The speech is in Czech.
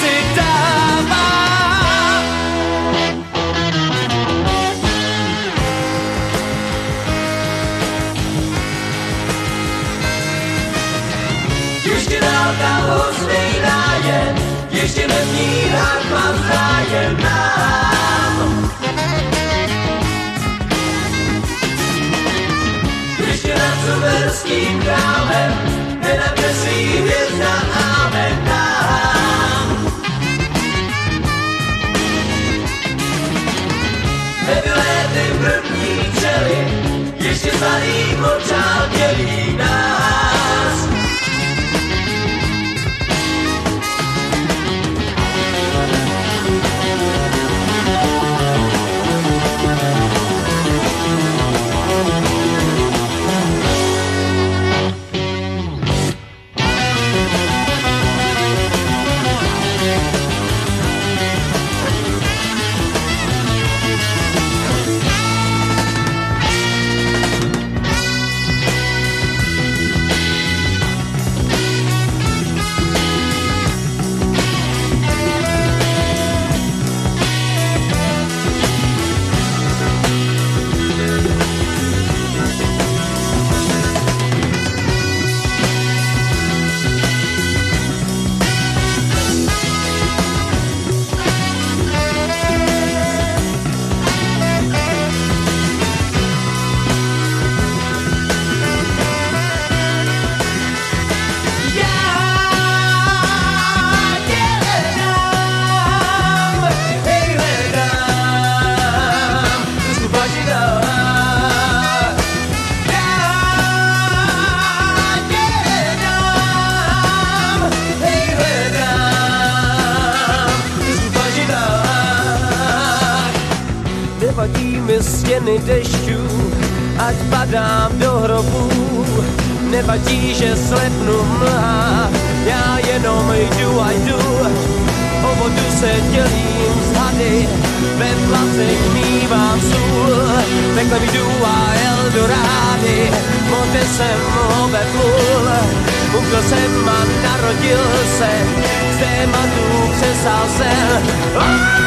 si dává. Ještě dál tam huzný nájem, ještě nevníhat mám zájem nám. Ještě nad suverským krámem, první čely, ještě starý močál dělí nás. Nevadí mi stěny dešťů, ať padám do hrobu. Nevadí, že slepnu mlha, já jenom jdu a jdu. O vodu se dělím z hady, ve placech mívám sůl. Peklem jdu a Eldorády, moře jsem obetlul. Umřel jsem a narodil se, z tématu přesal jsem. Oh!